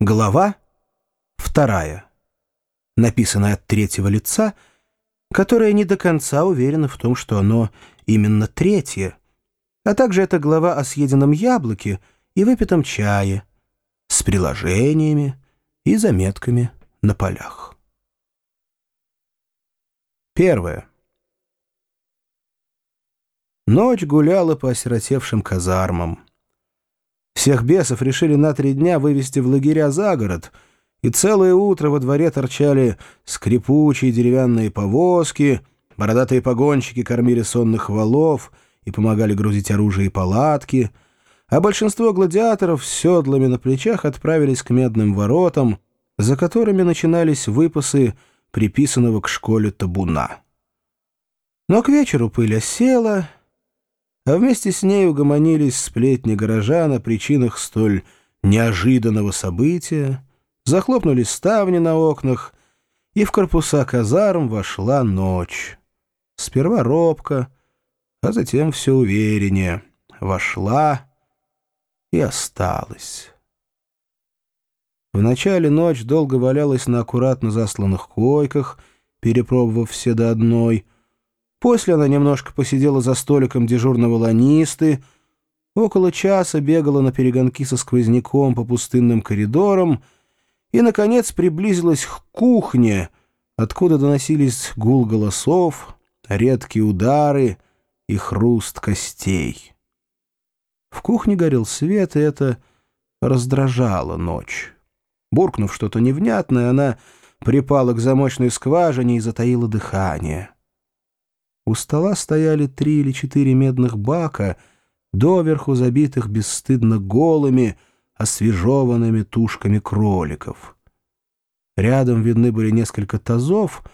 Глава вторая, написанная от третьего лица, которая не до конца уверена в том, что оно именно третье, а также это глава о съеденном яблоке и выпитом чае с приложениями и заметками на полях. Первое. Ночь гуляла по осиротевшим казармам. Всех бесов решили на три дня вывести в лагеря за город, и целое утро во дворе торчали скрипучие деревянные повозки, бородатые погонщики кормили сонных валов и помогали грузить оружие и палатки, а большинство гладиаторов с седлами на плечах отправились к медным воротам, за которыми начинались выпасы приписанного к школе табуна. Но к вечеру пыль осела, а вместе с ней угомонились сплетни горожан о причинах столь неожиданного события, захлопнулись ставни на окнах, и в корпуса казарм вошла ночь. Сперва робко, а затем все увереннее. Вошла и осталась. Вначале ночь долго валялась на аккуратно засланных койках, перепробовав все до одной — После она немножко посидела за столиком дежурного ланисты, около часа бегала на перегонки со сквозняком по пустынным коридорам и, наконец, приблизилась к кухне, откуда доносились гул голосов, редкие удары и хруст костей. В кухне горел свет, и это раздражало ночь. Буркнув что-то невнятное, она припала к замочной скважине и затаила дыхание. У стола стояли три или четыре медных бака, доверху забитых бесстыдно голыми, освежеванными тушками кроликов. Рядом видны были несколько тазов,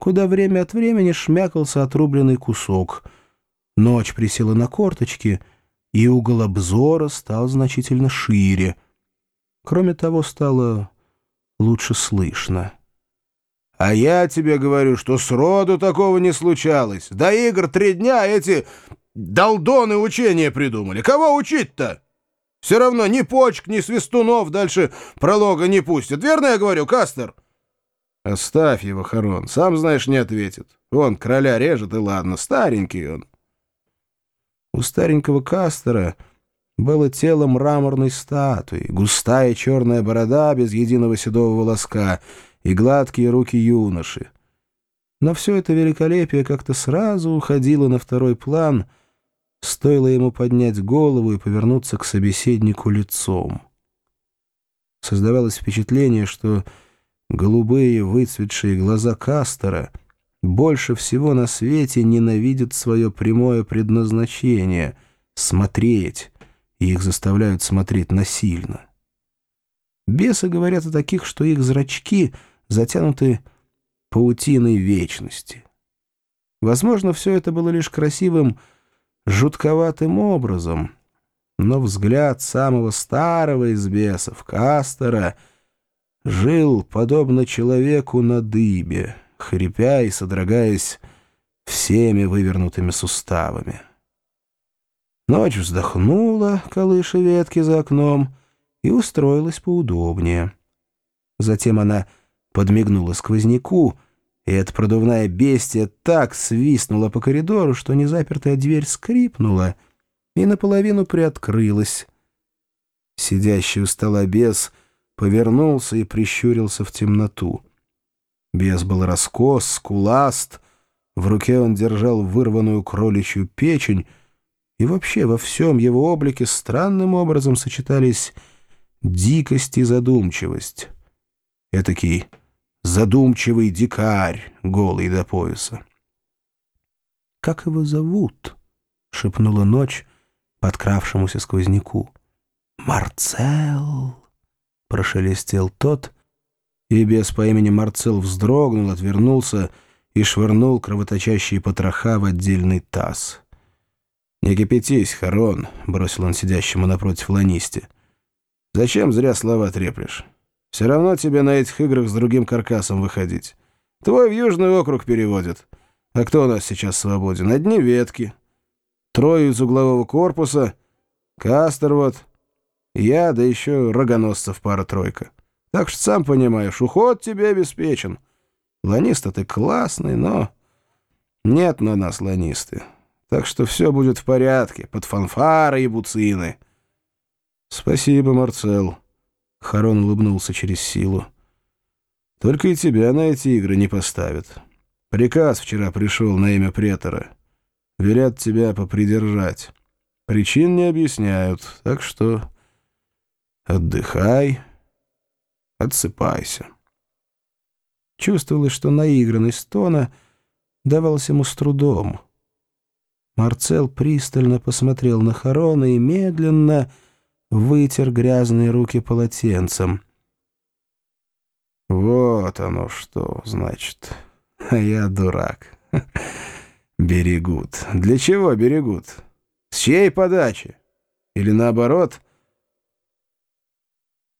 куда время от времени шмякался отрубленный кусок. Ночь присела на корточки, и угол обзора стал значительно шире. Кроме того, стало лучше слышно. А я тебе говорю, что сроду такого не случалось. До игр три дня эти долдоны учения придумали. Кого учить-то? Все равно ни почек, ни свистунов дальше пролога не пустят. Верно я говорю, Кастер? Оставь его, Харон. Сам, знаешь, не ответит. Он короля режет, и ладно. Старенький он. У старенького Кастера было тело мраморной статуи, густая черная борода без единого седого волоска — и гладкие руки юноши. Но все это великолепие как-то сразу уходило на второй план, стоило ему поднять голову и повернуться к собеседнику лицом. Создавалось впечатление, что голубые выцветшие глаза Кастера больше всего на свете ненавидят свое прямое предназначение — смотреть, и их заставляют смотреть насильно. Бесы говорят о таких, что их зрачки — затянуты паутиной вечности. Возможно, все это было лишь красивым, жутковатым образом, но взгляд самого старого из бесов, Кастера, жил, подобно человеку на дыбе, хрипя и содрогаясь всеми вывернутыми суставами. Ночь вздохнула, колыша ветки за окном, и устроилась поудобнее. Затем она подмигнула сквозняку, и эта продувная бестия так свистнула по коридору, что незапертая дверь скрипнула и наполовину приоткрылась. Сидящий у стола бес повернулся и прищурился в темноту. Бес был раскос, скуласт, в руке он держал вырванную кроличью печень, и вообще во всем его облике странным образом сочетались дикость и задумчивость. Этакий задумчивый дикарь, голый до пояса. «Как его зовут?» — шепнула ночь подкравшемуся сквозняку. «Марцел!» — прошелестел тот, и без по имени Марцел вздрогнул, отвернулся и швырнул кровоточащие потроха в отдельный таз. «Не кипятись, Харон!» — бросил он сидящему напротив ланисте. «Зачем зря слова треплешь?» Все равно тебе на этих играх с другим каркасом выходить. Твой в Южный округ переводят. А кто у нас сейчас свободен? Одни ветки. Трое из углового корпуса. Кастер вот. Я, да еще рогоносцев пара-тройка. Так что, сам понимаешь, уход тебе обеспечен. Ланиста ты классный, но... Нет на нас ланисты. Так что все будет в порядке, под фанфары и буцины. Спасибо, Марцел. Харон улыбнулся через силу. Только и тебя на эти игры не поставят. Приказ вчера пришел на имя претора. Велят тебя попридержать. Причин не объясняют, так что отдыхай, отсыпайся. Чувствовалось, что наигранность тона давалась ему с трудом. Марцел пристально посмотрел на Харона и медленно вытер грязные руки полотенцем. «Вот оно что, значит. А я дурак. Берегут. Для чего берегут? С чьей подачи? Или наоборот?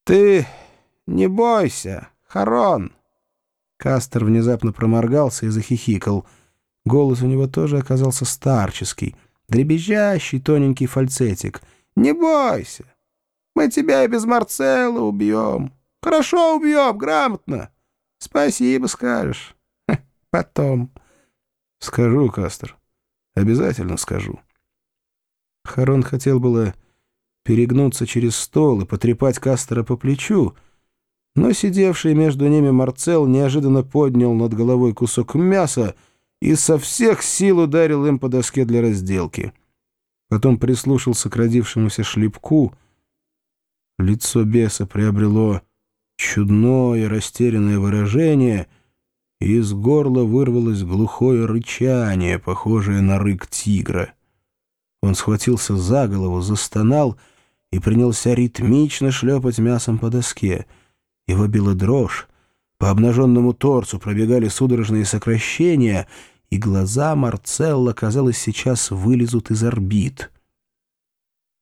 Ты не бойся, Харон!» Кастер внезапно проморгался и захихикал. Голос у него тоже оказался старческий, дребезжащий тоненький фальцетик. «Не бойся! Мы тебя и без Марцелла убьем. Хорошо убьем, грамотно. Спасибо скажешь. потом». «Скажу, Кастер. Обязательно скажу». Харон хотел было перегнуться через стол и потрепать Кастера по плечу, но сидевший между ними Марцел неожиданно поднял над головой кусок мяса и со всех сил ударил им по доске для разделки. Потом прислушался к родившемуся шлепку. Лицо беса приобрело чудное растерянное выражение, и из горла вырвалось глухое рычание, похожее на рык тигра. Он схватился за голову, застонал и принялся ритмично шлепать мясом по доске — его била дрожь, по обнаженному торцу пробегали судорожные сокращения, и глаза Марцелла, казалось, сейчас вылезут из орбит.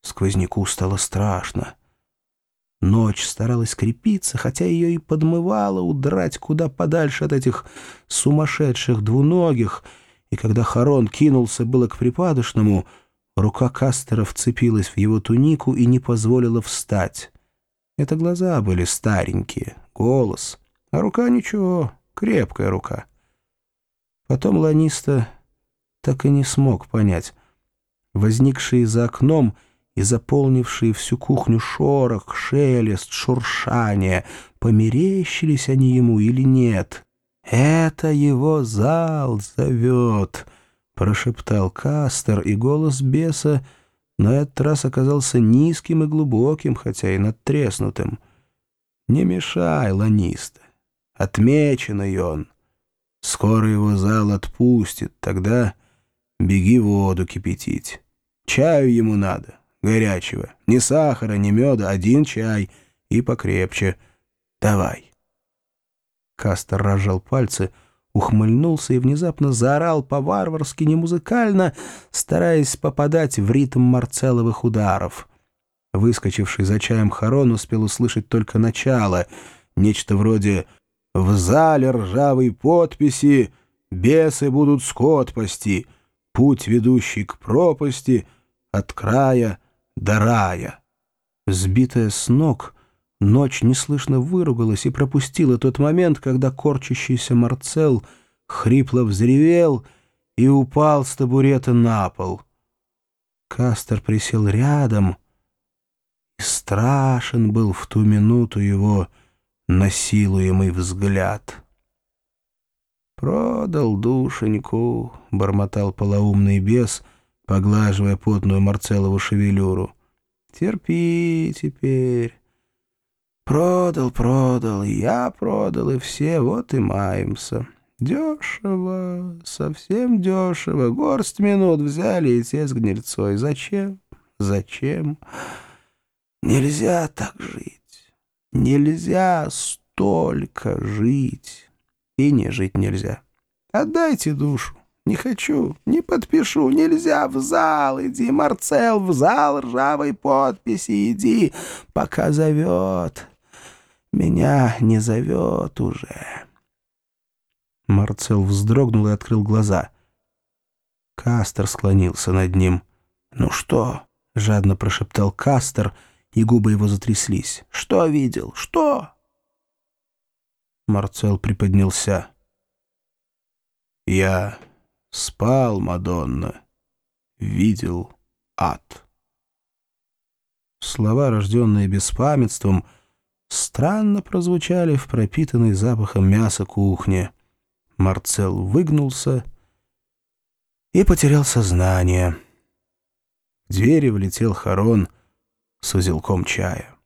Сквозняку стало страшно. Ночь старалась крепиться, хотя ее и подмывало удрать куда подальше от этих сумасшедших двуногих, и когда Харон кинулся было к припадочному, рука Кастера вцепилась в его тунику и не позволила встать. Это глаза были старенькие, голос, а рука ничего, крепкая рука. Потом Ланиста так и не смог понять. Возникшие за окном и заполнившие всю кухню шорох, шелест, шуршание, померещились они ему или нет. «Это его зал зовет», — прошептал Кастер, и голос беса — но этот раз оказался низким и глубоким, хотя и надтреснутым. «Не мешай, ланиста. Отмеченный он. Скоро его зал отпустит, тогда беги воду кипятить. Чаю ему надо, горячего. Ни сахара, ни меда, один чай и покрепче. Давай». Кастер разжал пальцы — ухмыльнулся и внезапно заорал по-варварски немузыкально, стараясь попадать в ритм Марцеловых ударов. Выскочивший за чаем Харон успел услышать только начало, нечто вроде «В зале ржавой подписи бесы будут скот пасти, путь, ведущий к пропасти, от края до рая». Сбитая с ног — Ночь неслышно выругалась и пропустила тот момент, когда корчащийся Марцел хрипло взревел и упал с табурета на пол. Кастер присел рядом, и страшен был в ту минуту его насилуемый взгляд. «Продал душеньку», — бормотал полоумный бес, поглаживая потную Марцелову шевелюру. «Терпи теперь». Продал, продал, я продал, и все, вот и маемся. Дешево, совсем дешево. Горсть минут взяли и те с гнильцой. Зачем? Зачем? Нельзя так жить. Нельзя столько жить. И не жить нельзя. Отдайте душу. Не хочу, не подпишу, нельзя в зал, иди, Марцел, в зал ржавой подписи, иди, пока зовет. Меня не зовет уже. Марцел вздрогнул и открыл глаза. Кастер склонился над ним. «Ну что?» — жадно прошептал Кастер, и губы его затряслись. «Что видел? Что?» Марцел приподнялся. «Я спал, Мадонна, видел ад». Слова, рожденные беспамятством, странно прозвучали в пропитанной запахом мяса кухне. Марцел выгнулся и потерял сознание. В двери влетел Харон с узелком чая.